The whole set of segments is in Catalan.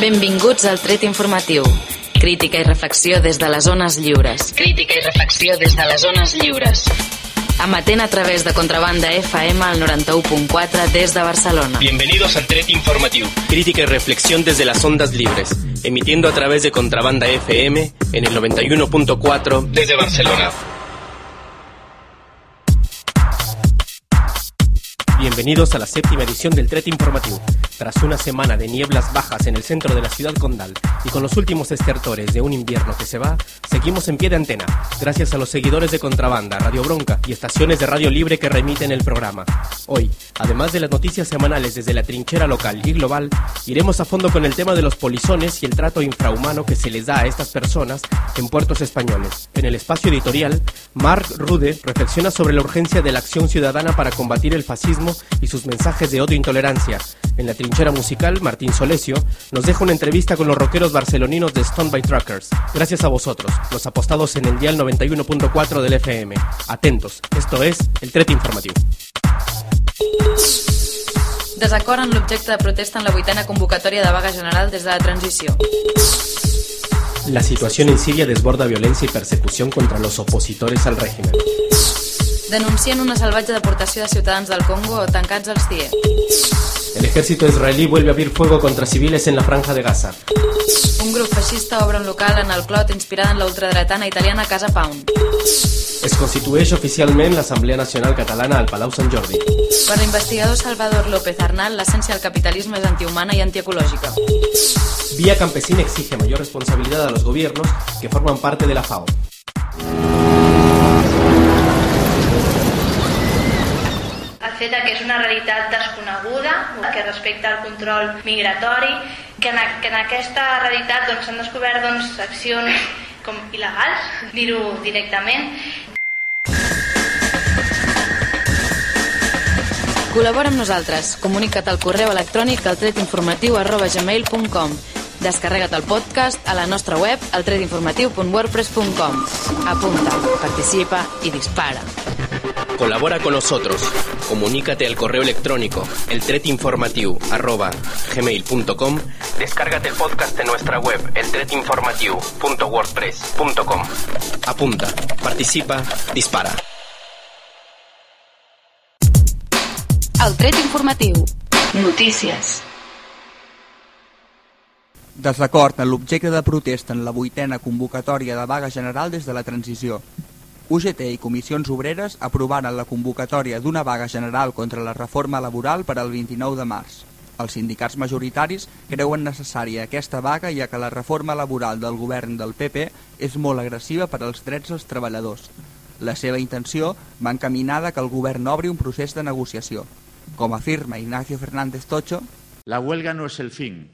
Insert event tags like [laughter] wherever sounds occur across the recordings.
Benvinguts al Tret Informatiu. Crítica i reflexió des de les zones lliures. Crítica i reflexió des de les zones lliures. Amatent a través de Contrabanda FM al 91.4 des de Barcelona. Bienvenidos al Tret Informatiu. Crítica y reflexión desde las ondas libres. Emitiendo a través de Contrabanda FM en el 91.4 desde Barcelona. Bienvenidos a la séptima edición del Tret Informativo. Tras una semana de nieblas bajas en el centro de la ciudad condal y con los últimos estertores de un invierno que se va, seguimos en pie de antena, gracias a los seguidores de Contrabanda, Radio Bronca y estaciones de Radio Libre que remiten el programa. Hoy, además de las noticias semanales desde la trinchera local y global, iremos a fondo con el tema de los polizones y el trato infrahumano que se les da a estas personas en puertos españoles. En el espacio editorial, Mark Rude reflexiona sobre la urgencia de la acción ciudadana para combatir el fascismo y sus mensajes de odio e intolerancia. En la trinchera musical, Martín Solesio nos deja una entrevista con los rockeros barceloninos de Stone by Truckers. Gracias a vosotros, los apostados en el dial 91.4 del FM. Atentos, esto es el Tret Informatiu. Desacord en l'objecte de protesta en la vuitena convocatòria de vaga general des de la transició. La situación en Siria desborda violencia y persecución contra los opositores al régimen. Denuncien una salvatge deportació de ciutadans del Congo tancats als CIE. El ejército israelí vuelve a abrir fuego contra civiles en la franja de Gaza. Un grup feixista obre un local en el Clot inspirat en la ultradretana italiana Casa Pound. Es constitueix oficialment l'Assemblea Nacional Catalana al Palau Sant Jordi. Per l'investigador Salvador López Arnal, l'essència del capitalisme és antihumana i antiecològica. Vía Campesina exige mayor responsabilidad a los gobiernos que forman parte de la FAO. Fet que és una realitat desconeguda, que respecta al control migratori, que en, que en aquesta realitat doncs, s'han descobert doncs, accions com il·legals, dir-ho directament, Col·labora amb nosaltres. Comunica't al correu electrònic altretinformatiu arroba gmail.com Descarrega't el podcast a la nostra web altretinformatiu.wordpress.com Apunta, participa y dispara. Colabora con nosotros. Comunícate al correo electrónico eltretinformatiu@gmail.com. Descárgate el podcast de nuestra web eltretinformatiu.wordpress.com. Apunta, participa, dispara. El tret informatiu. Notícies. Desacord en l'objecte de protesta en la vuitena convocatòria de vaga general des de la transició. UGT i comissions obreres aprovaren la convocatòria d'una vaga general contra la reforma laboral per al 29 de març. Els sindicats majoritaris creuen necessària aquesta vaga ja que la reforma laboral del govern del PP és molt agressiva per als drets dels treballadors. La seva intenció va encaminada que el govern obri un procés de negociació. Com afirma Ignacio Fernández Tocho, La huelga no es el fin,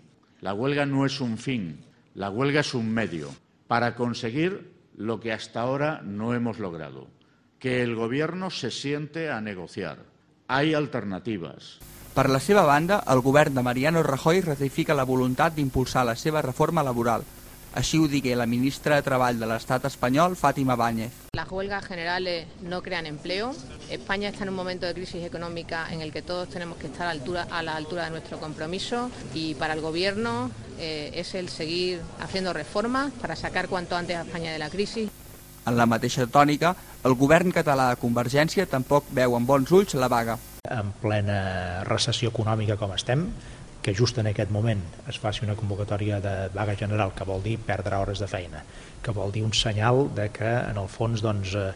la huelga no es un fin, la huelga es un medio para conseguir lo que hasta ahora no hemos logrado, que el Gobierno se siente a negociar. Hay alternativas. Per la seva banda, el govern Mariano Rajoy ratifica la voluntat d'impulsar la seva reforma laboral. Així ho digué la ministra de Treball de l'estat espanyol, Fàtima Báñez. Las huelgas generales no crean empleo. España está en un momento de crisis económica en el que todos tenemos que estar a, altura, a la altura de nuestro compromiso y para el Gobierno eh, es el seguir haciendo reformas para sacar cuanto antes a España de la crisis. En la mateixa tònica, el govern català de Convergència tampoc veu amb bons ulls la vaga. en plena recessió econòmica com estem, que just en aquest moment es faci una convocatòria de vaga general, que vol dir perdre hores de feina, que vol dir un senyal de que en el fons doncs, eh,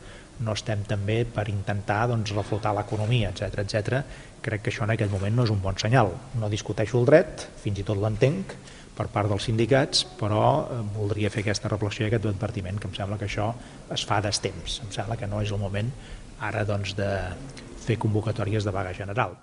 no estem també per intentar doncs, reflotar l'economia, etc etc. Crec que això en aquest moment no és un bon senyal. No discuteixo el dret, fins i tot l'entenc, per part dels sindicats, però eh, voldria fer aquesta reflexió i aquest advertiment, que em sembla que això es fa d'estemps. Em sembla que no és el moment ara doncs, de fer convocatòries de vaga general.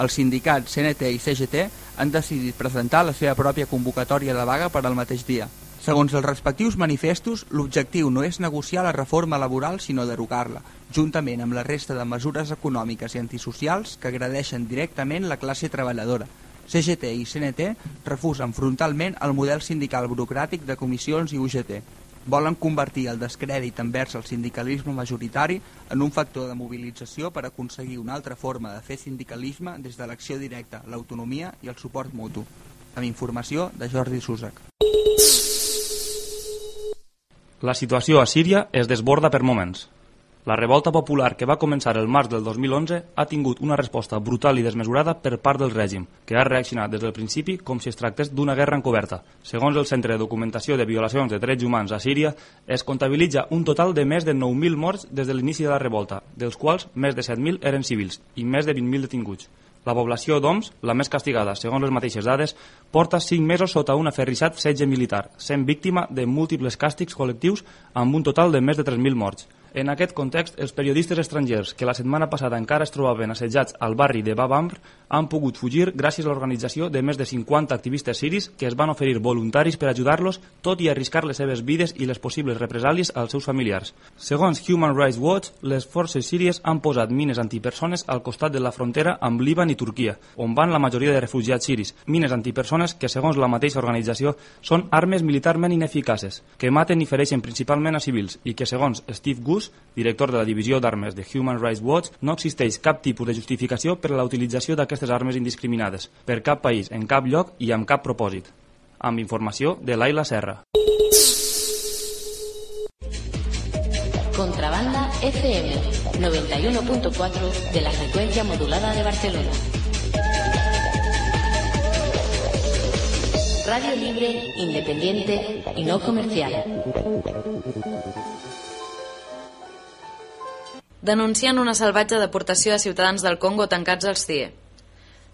Els sindicats CNT i CGT han decidit presentar la seva pròpia convocatòria de vaga per al mateix dia. Segons els respectius manifestos, l'objectiu no és negociar la reforma laboral sinó derogar-la, juntament amb la resta de mesures econòmiques i antisocials que agradeixen directament la classe treballadora. CGT i CNT refusen frontalment el model sindical burocràtic de comissions i UGT. Volen convertir el descrèdit envers el sindicalisme majoritari en un factor de mobilització per aconseguir una altra forma de fer sindicalisme des de l'acció directa, l'autonomia i el suport mutu. amb informació de Jordi Susac. La situació a Síria es desborda per moments. La revolta popular que va començar el març del 2011 ha tingut una resposta brutal i desmesurada per part del règim, que ha reaccionat des del principi com si es tractés d'una guerra encoberta. Segons el Centre de Documentació de Violacions de Drets Humans a Síria, es comptabilitza un total de més de 9.000 morts des de l'inici de la revolta, dels quals més de 7.000 eren civils i més de 20.000 detinguts. La població d'OMS, la més castigada segons les mateixes dades, porta 5 mesos sota un aferrissat setge militar, sent víctima de múltiples càstigs col·lectius amb un total de més de 3.000 morts. En aquest context, els periodistes estrangers que la setmana passada encara es trobaven assetjats al barri de Bab Amr han pogut fugir gràcies a l'organització de més de 50 activistes siris que es van oferir voluntaris per ajudar-los, tot i arriscar les seves vides i les possibles represàlies als seus familiars. Segons Human Rights Watch, les forces síries han posat mines antipersones al costat de la frontera amb Líban i Turquia, on van la majoria de refugiats siris. Mines antipersones que, segons la mateixa organització, són armes militarment ineficaces, que maten i fereixen principalment a civils i que, segons Steve Goose, Cruz, director de la divisió d'armes de Human Rights Watch, no existeix cap tipus de justificació per a la utilització d'aquestes armes indiscriminades, per cap país, en cap lloc i amb cap propòsit. Amb informació de Laila Serra. Contrabanda FM 91.4 de la frecuencia modulada de Barcelona. Radio libre, independiente y no comercial. Denuncien una salvatge deportació de ciutadans del Congo tancats als CIE.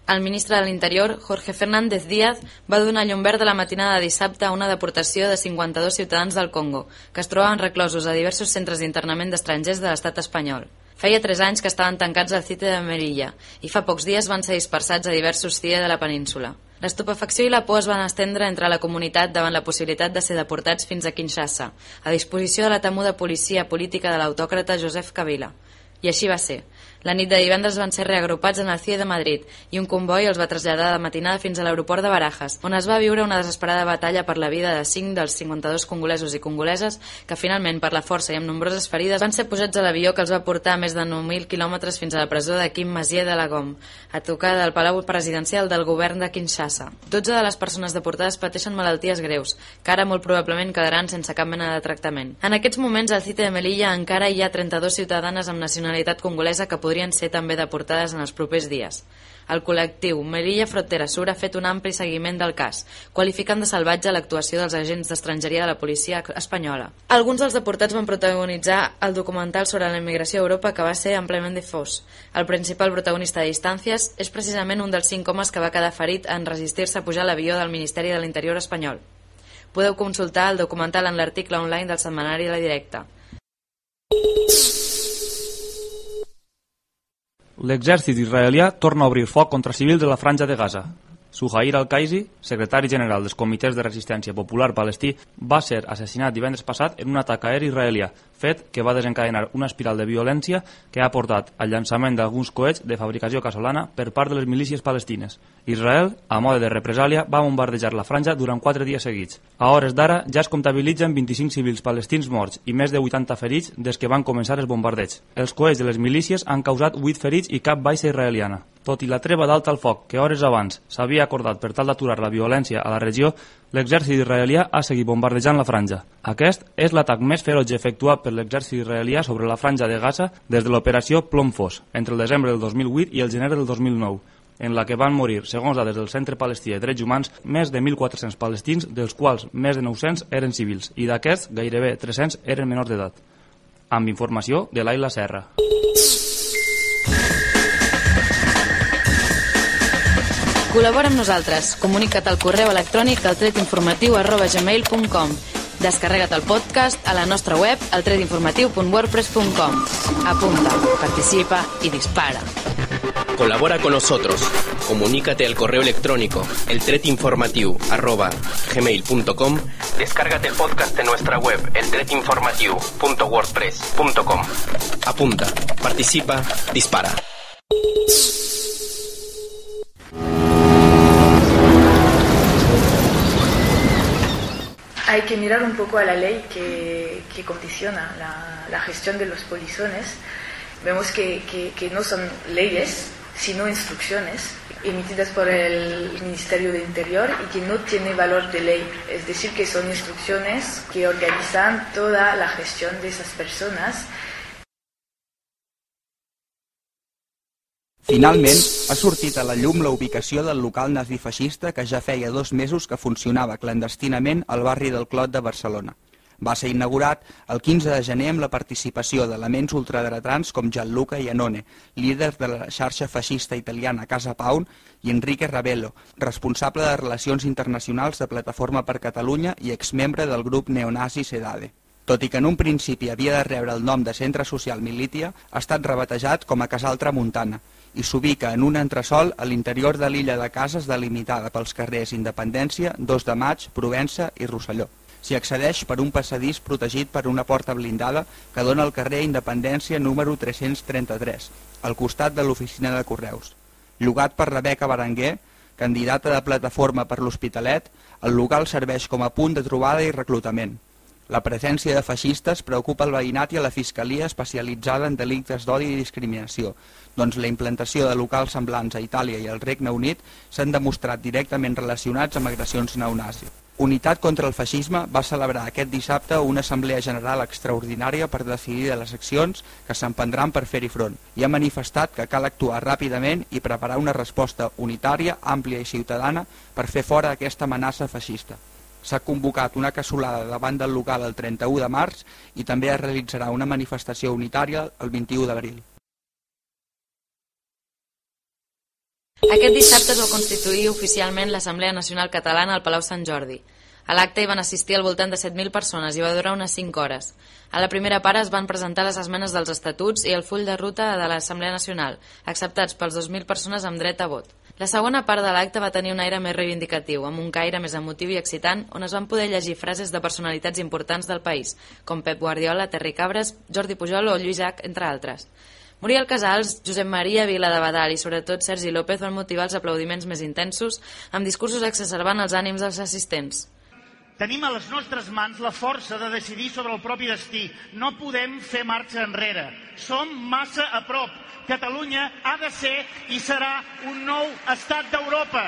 El ministre de l'Interior, Jorge Fernández Díaz, va donar llum verd la matinada de dissabte a una deportació de 52 ciutadans del Congo, que es trobaven reclosos a diversos centres d'internament d'estrangers de l'estat espanyol. Feia tres anys que estaven tancats al CITE de Merilla i fa pocs dies van ser dispersats a diversos CIE de la península. L'estupefacció i la por es van estendre entre la comunitat davant la possibilitat de ser deportats fins a Kinshasa, a disposició de la temuda policia política de l'autòcrata Josep Kabila. I així va ser. La nit de divendres van ser reagrupats en el CIE de Madrid i un comboi els va traslladar de matinada fins a l'aeroport de Barajas, on es va viure una desesperada batalla per la vida de 5 dels 52 congolesos i congoleses que finalment, per la força i amb nombroses ferides, van ser posats a l'avió que els va portar a més de 9.000 quilòmetres fins a la presó de Quim Masier de la Gom, a tocar del Palau Presidencial del govern de Kinshasa. 12 de les persones deportades pateixen malalties greus, que ara molt probablement quedaran sense cap mena de tractament. En aquests moments, al CITE de Melilla encara hi ha 32 ciutadanes amb nacionalitat congolesa que ser també deportades en els propers dies. El col·lectiu Melilla Frontera Sur ha fet un ampli seguiment del cas, qualificant de salvatge l'actuació dels agents d'estrangeria de la policia espanyola. Alguns dels deportats van protagonitzar el documental sobre la immigració a Europa que va ser ampliament difós. El principal protagonista de Distàncies és precisament un dels cinc homes que va quedar ferit en resistir-se a pujar l'avió del Ministeri de l'Interior espanyol. Podeu consultar el documental en l'article online del setmanari La Directa. L'exèrcit israelià torna a obrir foc contra civils de la franja de Gaza. Suhair al-Qaisi, secretari general dels Comitès de Resistència Popular Palestí, va ser assassinat divendres passat en un atac aeri israelià, fet que va desencadenar una espiral de violència que ha portat al llançament d'alguns coets de fabricació casolana per part de les milícies palestines. Israel, a mode de represàlia, va bombardejar la franja durant quatre dies seguits. A hores d'ara ja es comptabilitzen 25 civils palestins morts i més de 80 ferits des que van començar els bombardeigs. Els coets de les milícies han causat 8 ferits i cap baixa israeliana. Tot i la treva d'alta al foc que hores abans s'havia acordat per tal d'aturar la violència a la regió, l'exèrcit israelià ha seguit bombardejant la franja. Aquest és l'atac més feroig efectuat per l'exèrcit israelià sobre la franja de Gaza des de l'operació Plom Fos, entre el desembre del 2008 i el gener del 2009, en la que van morir, segons dades del Centre Palestí de Drets Humans, més de 1.400 palestins, dels quals més de 900 eren civils, i d'aquests gairebé 300 eren menors d'edat. Amb informació de Laila Serra. Col·labora amb nosaltres. Comunica't al correu electrònic al tretinformatiu arroba gmail.com Descarrega't el podcast a la nostra web al tretinformatiu.wordpress.com Apunta, participa y dispara. Colabora con nosotros. Comunícate al correo electrónico eltretinformatiu@gmail.com. Descárgate el podcast de nuestra web eltretinformatiu.wordpress.com. Apunta, participa, dispara. Hay que mirar un poco a la ley que, condiciona la, gestión de los polizones. Vemos que, no son leyes, sino instrucciones. emitidas por el Ministerio de Interior y que no tiene valor de ley. Es decir, que son instrucciones que organizan toda la gestión de esas personas. Finalment, ha sortit a la llum la ubicació del local nazifeixista que ja feia dos mesos que funcionava clandestinament al barri del Clot de Barcelona. Va ser inaugurat el 15 de gener amb la participació d'elements ultradretans com Gianluca Iannone, líder de la xarxa feixista italiana Casa Paun, i Enrique Ravello, responsable de Relacions Internacionals de Plataforma per Catalunya i exmembre del grup neonazi Sedade. Tot i que en un principi havia de rebre el nom de Centre Social Militia, ha estat rebatejat com a Casal Tramuntana i s'ubica en un entresol a l'interior de l'illa de cases delimitada pels carrers Independència, 2 de Maig, Provença i Rosselló. S'hi accedeix per un passadís protegit per una porta blindada que dona al carrer Independència número 333, al costat de l'oficina de Correus. Llogat per Rebeca Berenguer, candidata de plataforma per l'Hospitalet, el local serveix com a punt de trobada i reclutament. La presència de feixistes preocupa el veïnat i a la Fiscalia especialitzada en delictes d'odi i discriminació, doncs la implantació de locals semblants a Itàlia i al Regne Unit s'han demostrat directament relacionats amb agressions neonazis. Unitat contra el feixisme va celebrar aquest dissabte una assemblea general extraordinària per decidir de les accions que s'emprendran per fer-hi front i ha manifestat que cal actuar ràpidament i preparar una resposta unitària, àmplia i ciutadana per fer fora aquesta amenaça feixista. S'ha convocat una cassolada davant del local el 31 de març i també es realitzarà una manifestació unitària el 21 d'abril. Aquest dissabte es va constituir oficialment l'Assemblea Nacional Catalana al Palau Sant Jordi. A l'acte hi van assistir al voltant de 7.000 persones i va durar unes 5 hores. A la primera part es van presentar les esmenes dels estatuts i el full de ruta de l'Assemblea Nacional, acceptats pels 2.000 persones amb dret a vot. La segona part de l'acte va tenir un aire més reivindicatiu, amb un caire més emotiu i excitant, on es van poder llegir frases de personalitats importants del país, com Pep Guardiola, Terry Cabres, Jordi Pujol o Lluís Ach, entre altres. Muriel Casals, Josep Maria Vila de Badal i sobretot Sergi López van motivar els aplaudiments més intensos amb discursos exacerbant els ànims dels assistents. Tenim a les nostres mans la força de decidir sobre el propi destí. No podem fer marxa enrere. Som massa a prop. Catalunya ha de ser i serà un nou estat d'Europa.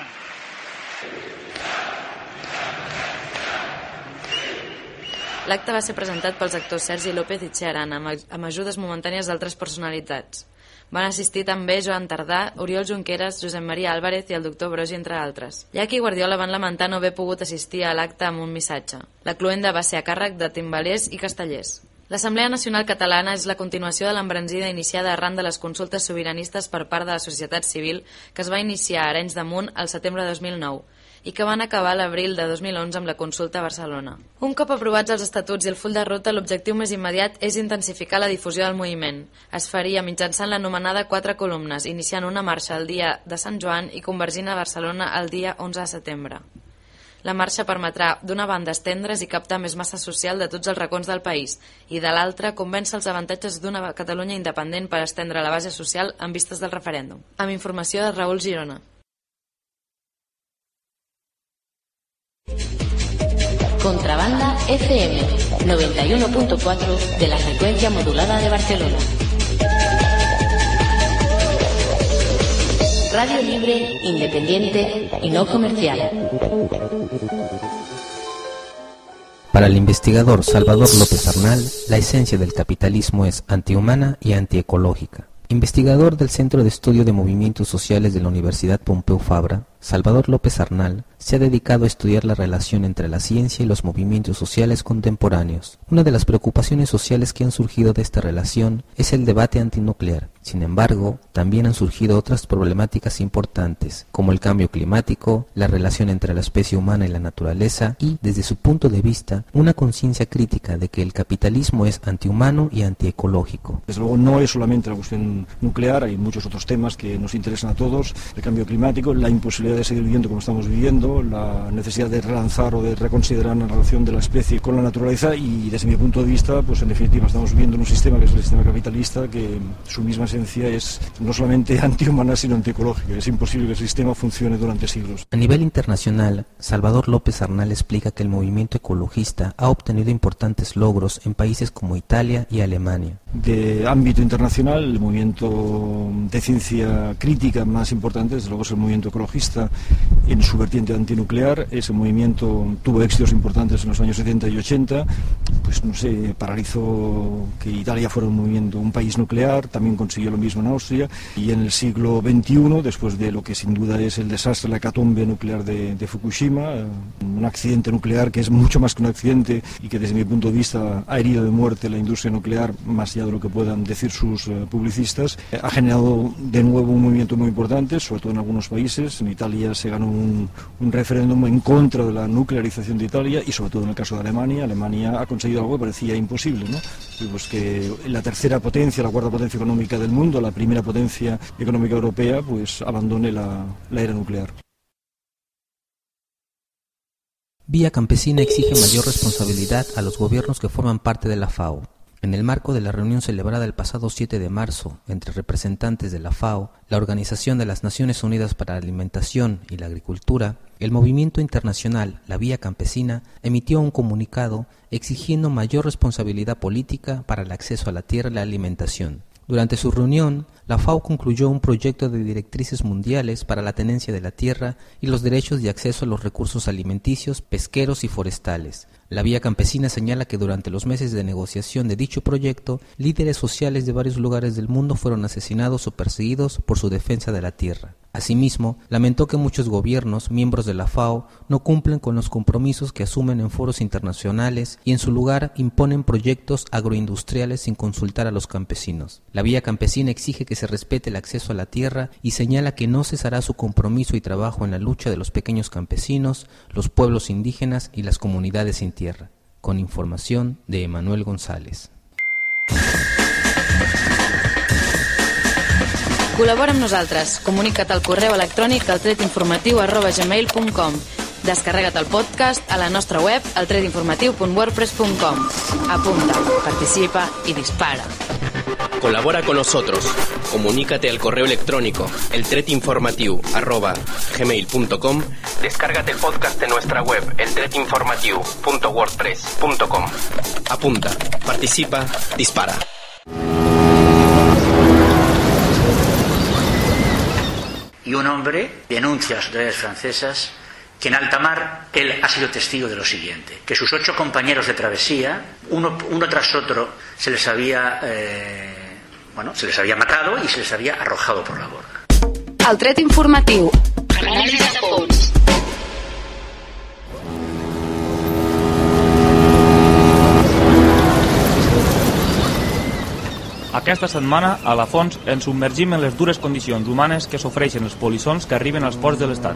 L'acte va ser presentat pels actors Sergi López i Xeran amb, amb ajudes momentànies d'altres personalitats. Van assistir també Joan Tardà, Oriol Junqueras, Josep Maria Álvarez i el doctor Brogi, entre altres. Llach i Guardiola van lamentar no haver pogut assistir a l'acte amb un missatge. La cluenda va ser a càrrec de timbalers i castellers. L'Assemblea Nacional Catalana és la continuació de l'embranzida iniciada arran de les consultes sobiranistes per part de la societat civil que es va iniciar a Arenys de Munt al setembre de 2009 i que van acabar l'abril de 2011 amb la consulta a Barcelona. Un cop aprovats els estatuts i el full de ruta, l'objectiu més immediat és intensificar la difusió del moviment. Es faria mitjançant l'anomenada quatre columnes, iniciant una marxa el dia de Sant Joan i convergint a Barcelona el dia 11 de setembre. La marxa permetrà, d'una banda, estendre's i captar més massa social de tots els racons del país i, de l'altra, convèncer els avantatges d'una Catalunya independent per estendre la base social en vistes del referèndum. Amb informació de Raül Girona. Contrabanda FM 91.4 de la frecuencia modulada de Barcelona. Radio libre, independiente y no comercial. Para el investigador Salvador López Arnal, la esencia del capitalismo es antihumana y antiecológica. Investigador del Centro de Estudio de Movimientos Sociales de la Universidad Pompeu Fabra, Salvador López Arnal se ha dedicado a estudiar la relación entre la ciencia y los movimientos sociales contemporáneos. Una de las preocupaciones sociales que han surgido de esta relación es el debate antinuclear. Sin embargo, también han surgido otras problemáticas importantes, como el cambio climático, la relación entre la especie humana y la naturaleza y, desde su punto de vista, una conciencia crítica de que el capitalismo es antihumano y antiecológico. Desde luego no es solamente la cuestión nuclear, hay muchos otros temas que nos interesan a todos, el cambio climático, la imposibilidad imposibilidad de seguir viviendo como estamos viviendo, la necesidad de relanzar o de reconsiderar la relación de la especie con la naturaleza y desde mi punto de vista, pues en definitiva estamos viviendo en un sistema que es el sistema capitalista que su misma esencia es no solamente [laughs] antihumana sino antiecológica. Es imposible que el sistema funcione durante siglos. A nivel internacional, Salvador López Arnal explica que el movimiento ecologista ha obtenido importantes logros en países como Italia y Alemania. De ámbito internacional, el movimiento de ciencia crítica más importante, desde luego, es el movimiento ecologista en su vertiente antinuclear. Ese movimiento tuvo éxitos importantes en los años 70 y 80, pues no sé, paralizó que Italia fuera un movimiento, un país nuclear, también consiguió lo mismo en Austria, y en el siglo XXI, después de lo que sin duda es el desastre, la hecatombe nuclear de, de Fukushima, un accidente nuclear que es mucho más que un accidente y que desde mi punto de vista ha herido de muerte la industria nuclear, más allá de lo que puedan decir sus uh, publicistas, eh, ha generado de nuevo un movimiento muy importante, sobre todo en algunos países. En Italia se ganó un, un referéndum en contra de la nuclearización de Italia y sobre todo en el caso de Alemania. Alemania ha conseguido algo que parecía imposible, ¿no? Pues que la tercera potencia, la cuarta potencia económica del mundo, la primera potencia económica europea, pues abandone la, la era nuclear. Vía Campesina exige mayor responsabilidad a los gobiernos que forman parte de la FAO. En el marco de la reunión celebrada el pasado 7 de marzo entre representantes de la FAO, la Organización de las Naciones Unidas para la Alimentación y la Agricultura, el movimiento internacional La Vía Campesina emitió un comunicado exigiendo mayor responsabilidad política para el acceso a la tierra y la alimentación. Durante su reunión, la FAO concluyó un proyecto de directrices mundiales para la tenencia de la tierra y los derechos de acceso a los recursos alimenticios, pesqueros y forestales. La Vía Campesina señala que durante los meses de negociación de dicho proyecto, líderes sociales de varios lugares del mundo fueron asesinados o perseguidos por su defensa de la tierra. Asimismo, lamentó que muchos gobiernos, miembros de la FAO, no cumplen con los compromisos que asumen en foros internacionales y en su lugar imponen proyectos agroindustriales sin consultar a los campesinos. La Vía Campesina exige que se respete el acceso a la tierra y señala que no cesará su compromiso y trabajo en la lucha de los pequeños campesinos, los pueblos indígenas y las comunidades sin tierra. Con información de Emanuel González. Col·labora amb nosaltres. Comunica't al correu electrònic altretinformatiu arroba gmail.com el podcast a la nostra web altretinformatiu.wordpress.com Apunta, participa y dispara. Colabora con nosotros. Comunícate al correo electrónico eltretinformatiu@gmail.com. Descárgate el podcast de nuestra web eltretinformatiu.wordpress.com. Apunta, participa, dispara. Y un hombre denuncia a las autoridades francesas que en alta mar él ha sido testigo de lo siguiente, que sus ocho compañeros de travesía, uno, uno tras otro, se les había eh, bueno, se les había matado y se les había arrojado por la borda. El tret informatiu. Anàlisi de fons. Aquesta setmana, a la Fons, ens submergim en les dures condicions humanes que s'ofreixen els polissons que arriben als ports de l'Estat.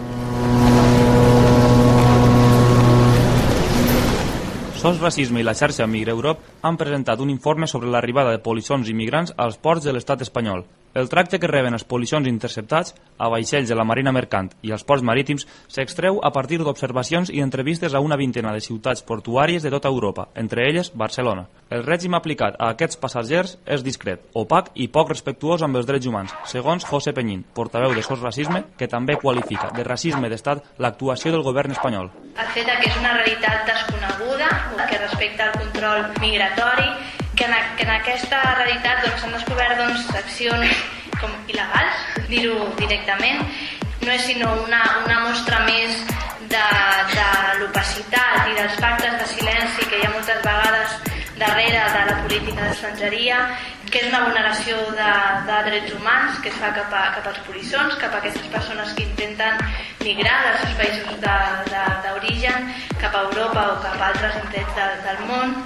Sos Racisme i la xarxa Migra Europe han presentat un informe sobre l'arribada de polissons immigrants als ports de l'estat espanyol. El tracte que reben els polissons interceptats a vaixells de la Marina Mercant i als ports marítims s'extreu a partir d'observacions i entrevistes a una vintena de ciutats portuàries de tota Europa, entre elles Barcelona. El règim aplicat a aquests passatgers és discret, opac i poc respectuós amb els drets humans, segons José Peñín, portaveu de Sos Racisme, que també qualifica de racisme d'estat l'actuació del govern espanyol. El fet que és una realitat desconeguda, que respecta al control migratori, que en, que en aquesta realitat doncs, s'han descobert doncs, accions com il·legals, dir-ho directament, no és sinó una, una mostra més de, de l'opacitat i dels pactes de silenci que hi ha moltes vegades darrere de la política d'estrangeria, que és una vulneració de, de drets humans que es fa cap, a, cap als polissons, cap a aquestes persones que intenten migrar dels seus països d'origen cap a Europa o cap a altres indrets del, del món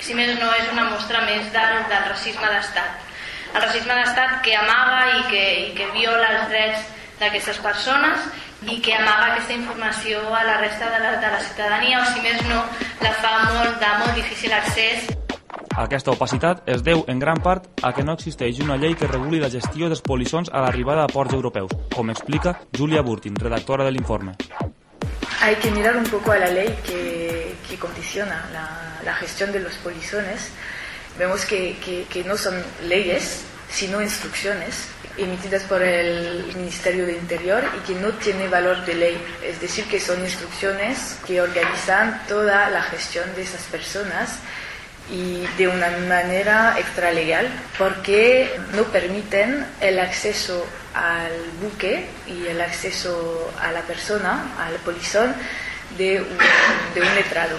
si més no és una mostra més del, del racisme d'estat. El racisme d'estat que amaga i que, i que viola els drets d'aquestes persones i que amaga aquesta informació a la resta de la, de la ciutadania o si més no la fa molt, de molt difícil accés. Aquesta opacitat es deu en gran part a que no existeix una llei que reguli la gestió dels polissons a l'arribada a ports europeus, com explica Julia Burtin, redactora de l'informe. Hay que mirar un poco a la ley que, que condiciona la, la, gestión de los polizones. Vemos que, que, que no son leyes, sino instrucciones emitidas por el Ministerio de Interior y que no tiene valor de ley. Es decir, que son instrucciones que organizan toda la gestión de esas personas y de una manera extralegal porque no permiten el acceso al buque y el acceso a la persona, al polizón, de un, de un letrado.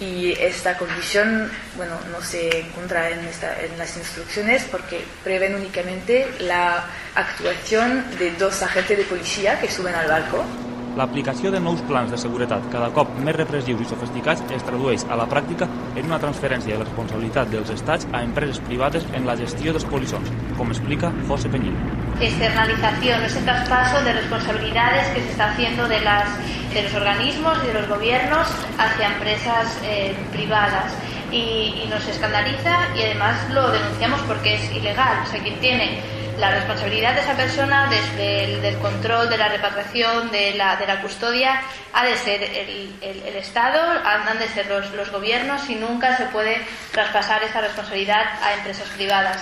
Y esta condición bueno, no se encuentra en, esta, en las instrucciones porque prevén únicamente la actuación de dos agentes de policía que suben al barco L'aplicació de nous plans de seguretat cada cop més repressius i sofisticats es tradueix a la pràctica en una transferència de la responsabilitat dels estats a empreses privades en la gestió dels polissons, com explica José Peñil. Externalización, ese traspaso de responsabilidades que se está haciendo de, los organismos y de los gobiernos hacia empresas eh, privadas. Y, y nos escandaliza y además lo denunciamos porque es ilegal. O sea, quien tiene la responsabilidad de esa persona desde el del control de la repatriación, de la, de la custodia, ha de ser el, el, el Estado, han de ser los, los gobiernos y nunca se puede traspasar esa responsabilidad a empresas privadas.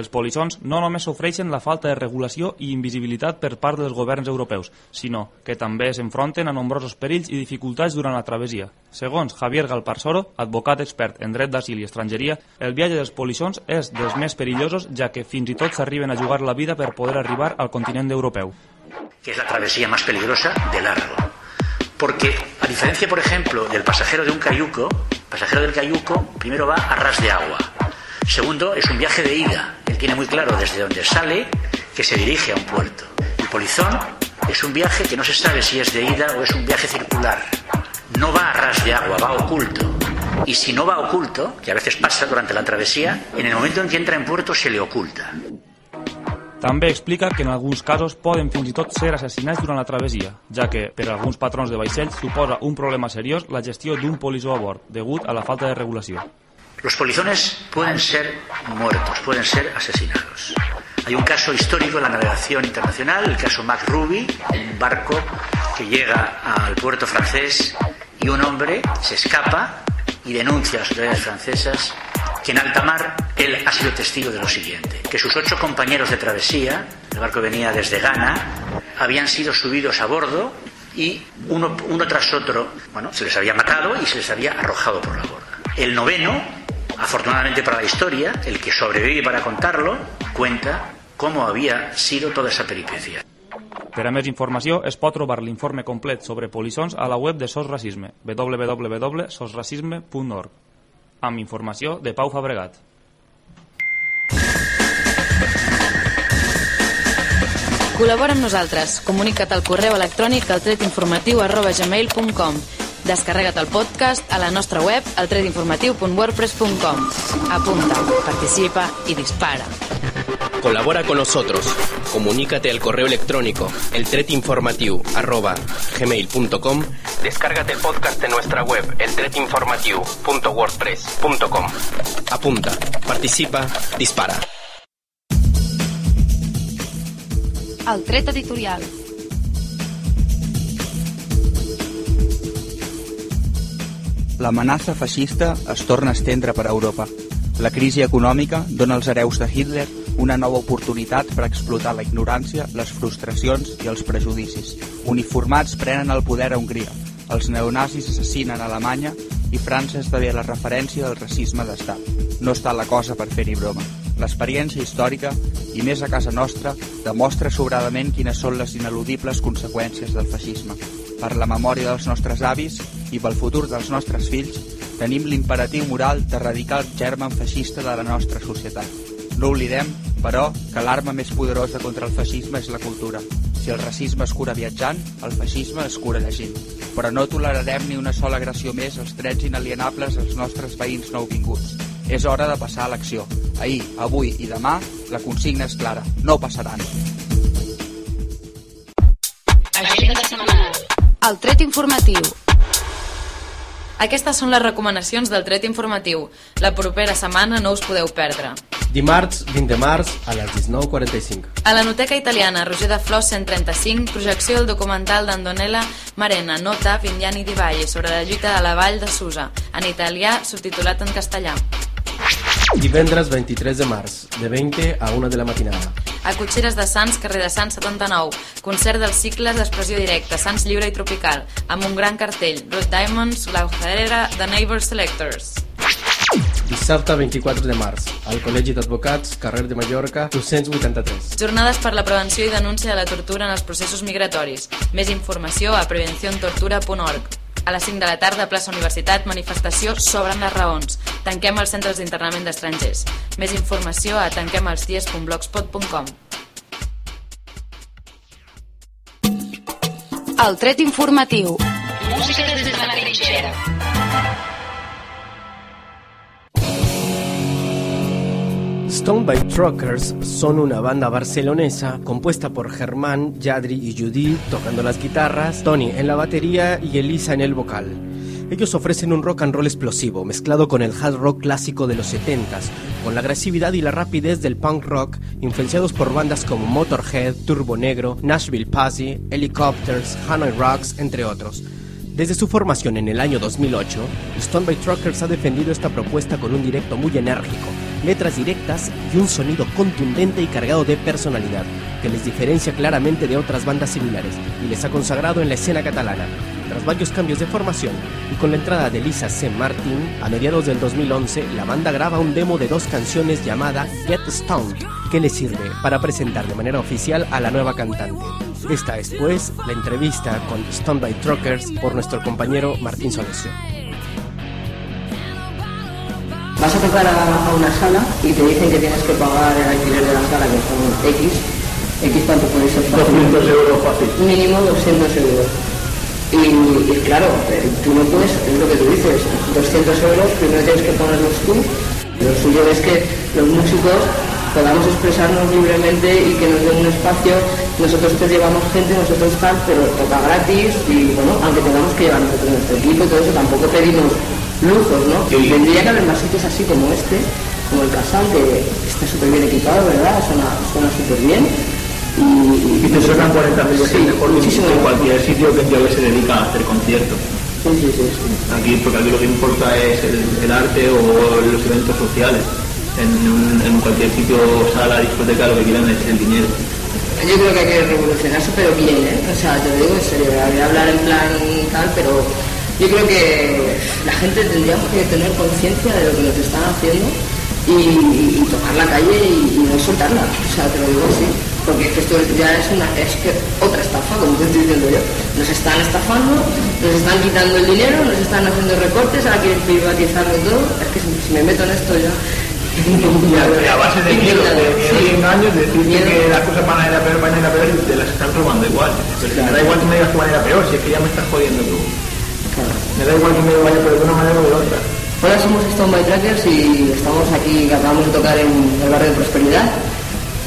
Els polissons no només sofreixen la falta de regulació i invisibilitat per part dels governs europeus, sinó que també s'enfronten a nombrosos perills i dificultats durant la travessia. Segons Javier Galparsoro, advocat expert en dret d'asil i estrangeria, el viatge dels polissons és dels més perillosos ja que fins i tot s'arriben a jugar la vida per poder arribar al continent europeu. Que es la travesía más peligrosa de largo. Porque, a diferencia, por ejemplo, del pasajero de un cayuco, el pasajero del cayuco primero va a ras de agua, Segundo, es un viaje de ida. Tiene muy claro desde donde sale que se dirige a un puerto. El polizón es un viaje que no se sabe si es de ida o es un viaje circular. No va a ras de agua, va oculto. Y si no va oculto, que a veces pasa durante la travesía, en el momento en que entra en puerto se le oculta. També explica que en alguns casos poden fins i tot ser assassinats durant la travessia, ja que per alguns patrons de vaixells suposa un problema seriós la gestió d'un polizó a bord, degut a la falta de regulació. Los polizones pueden ser muertos, pueden ser asesinados. Hay un caso histórico en la navegación internacional, el caso Mac Ruby, un barco que llega al puerto francés y un hombre se escapa y denuncia a las autoridades francesas que en alta mar él ha sido testigo de lo siguiente, que sus ocho compañeros de travesía, el barco venía desde Ghana, habían sido subidos a bordo y uno, uno tras otro, bueno, se les había matado y se les había arrojado por la borda. El noveno, afortunadamente para la historia, el que sobrevive para contarlo, cuenta cómo había sido toda esa peripecia. Per a més informació es pot trobar l'informe complet sobre polissons a la web de SOS Racisme, www.sosracisme.org, amb informació de Pau Fabregat. Col·labora amb nosaltres. Comunica't al correu electrònic al tretinformatiu arroba gmail.com Descarrega't el podcast a la nostra web al tretinformatiu.wordpress.com Apunta, participa y dispara. Colabora con nosotros. Comunícate al correo electrónico eltretinformatiu@gmail.com. Descárgate el podcast de nuestra web eltretinformatiu.wordpress.com. Apunta, participa, dispara. El tret editorial. L'amenaça feixista es torna a estendre per Europa. La crisi econòmica dona als hereus de Hitler una nova oportunitat per explotar la ignorància, les frustracions i els prejudicis. Uniformats prenen el poder a Hongria, els neonazis assassinen a Alemanya i França esdevé la referència del racisme d'estat. No està la cosa per fer-hi broma. L'experiència històrica, i més a casa nostra, demostra sobradament quines són les ineludibles conseqüències del feixisme. Per la memòria dels nostres avis i pel futur dels nostres fills, tenim l'imperatiu moral d'erradicar el germen feixista de la nostra societat. No oblidem, però, que l'arma més poderosa contra el feixisme és la cultura. Si el racisme es cura viatjant, el feixisme es cura llegint. Però no tolerarem ni una sola agressió més als drets inalienables dels nostres veïns nouvinguts. És hora de passar a l'acció. Ahir, avui i demà, la consigna és clara. No passaran. El tret informatiu. Aquestes són les recomanacions del tret informatiu. La propera setmana no us podeu perdre. Dimarts 20 de març a les 19.45. A la Noteca Italiana, Roger de Flors 135, projecció del documental d'Andonella Marena, Nota Vindiani di Valle, sobre la lluita a la vall de Susa, en italià, subtitulat en castellà. Divendres 23 de març, de 20 a 1 de la matinada. A Cotxeres de Sants, carrer de Sants 79, concert dels cicles d'expressió directa, Sants Lliure i Tropical, amb un gran cartell, Blood Diamonds, la oferera de Neighbor Selectors. Dissabte 24 de març, al Col·legi d'Advocats, carrer de Mallorca, 283. Jornades per la prevenció i denúncia de la tortura en els processos migratoris. Més informació a prevenciontortura.org. A les 5 de la tarda, plaça Universitat, manifestació Sobren les raons. Tanquem els centres d'internament d'estrangers. Més informació a tanquemelsdies.blogspot.com El tret informatiu. Música des de la trinxera. Stone by Truckers son una banda barcelonesa compuesta por Germán, Yadri y Judith tocando las guitarras, Tony en la batería y Elisa en el vocal. Ellos ofrecen un rock and roll explosivo, mezclado con el hard rock clásico de los 70s, con la agresividad y la rapidez del punk rock, influenciados por bandas como Motorhead, Turbo Negro, Nashville Posse, Helicopters, Hanoi Rocks, entre otros. Desde su formación en el año 2008, Stone by Truckers ha defendido esta propuesta con un directo muy enérgico, letras directas y un sonido contundente y cargado de personalidad, que les diferencia claramente de otras bandas similares y les ha consagrado en la escena catalana. Tras varios cambios de formación y con la entrada de Lisa C. Martin, a mediados del 2011, la banda graba un demo de dos canciones llamada Get Stoned, que le sirve para presentar de manera oficial a la nueva cantante. Esta es, pues, la entrevista con Stone by Truckers por nuestro compañero Martín Solesio. Vas a tocar a, una sala y te dicen que tienes que pagar el alquiler de la sala, que son X. X cuánto puede ser fácil. 200 euros fácil. Mínimo 200 euros. Y, y claro, eh, tú no puedes, es lo que tú dices, 200 euros primero tienes que ponerlos tú. Lo suyo es que los músicos podamos expresarnos libremente y que nos den un espacio. Nosotros te llevamos gente, nosotros tal, pero toca gratis y bueno, aunque tengamos que llevar nosotros nuestro equipo y todo eso, tampoco pedimos lujos, ¿no? Sí. Tendría que haber más sitios así como este, como el Casal, que está súper bien equipado, ¿verdad? Suena, suena súper bien. Y, Y te suenan 40 mil veces Sí, mejor que cualquier sitio que en se dedica a hacer conciertos. Sí, sí, sí, sí. Aquí, porque aquí lo que importa es el, el arte o los eventos sociales. En, en cualquier sitio, sala, discoteca, lo que quieran es el dinero. Yo creo que hay que revolucionarse, pero bien, ¿eh? O sea, te lo digo en serio, voy a hablar en plan tal, pero yo creo que la gente tendríamos que tener conciencia de lo que nos están haciendo y, y tocar la calle y, y no soltarla. O sea, te lo digo así. Porque es que esto ya es una es que otra estafa, como te estoy diciendo yo. Nos están estafando, nos están quitando el dinero, nos están haciendo recortes, ahora quieren privatizarlo todo. Es que si, si me meto en esto ya. Y a, base de miedo, de engaños, decirte que las cosas van a ir a peor, van a ir a peor y te las están robando igual. Pero me da igual que me digas que van a ir a peor, si es que ya me estás jodiendo tú. Me da igual que me vaya peor de una manera o de otra. Hola, somos Stone by Trackers y estamos aquí, acabamos de tocar en el barrio de Prosperidad.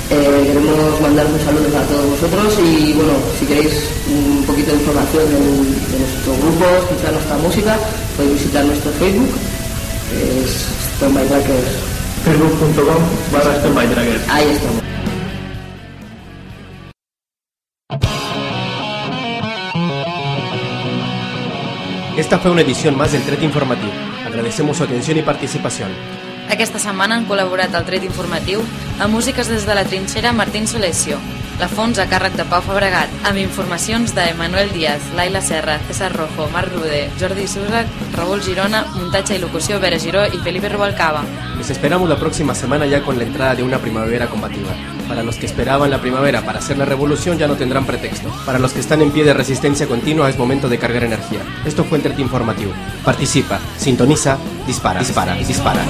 Eh, queremos mandaros un saludo a todos vosotros y bueno, si queréis un poquito de información de, de nuestro grupo, escuchar nuestra música, podéis visitar nuestro Facebook, es Stone by Trackers. Facebook.com barra Stone by Trackers. Ahí estamos. Esta fue una edición más del Tret Informativo. Agradecemos su atención y participación. Aquesta setmana han col·laborat al tret informatiu a músiques des de la trinxera Martín Solesio, la Fons a càrrec de Pau Fabregat, amb informacions d'Emanuel Díaz, Laila Serra, César Rojo, Marc Rude, Jordi Susac, Raúl Girona, muntatge i locució Vera Giró y Felipe Rubalcaba. Les esperamos la próxima semana ya con la entrada de una primavera combativa. Para los que esperaban la primavera para hacer la revolución ya no tendrán pretexto. Para los que están en pie de resistencia continua es momento de cargar energía. Esto fue el Tret Informativo. Participa, sintoniza, dispara, dispara, dispara.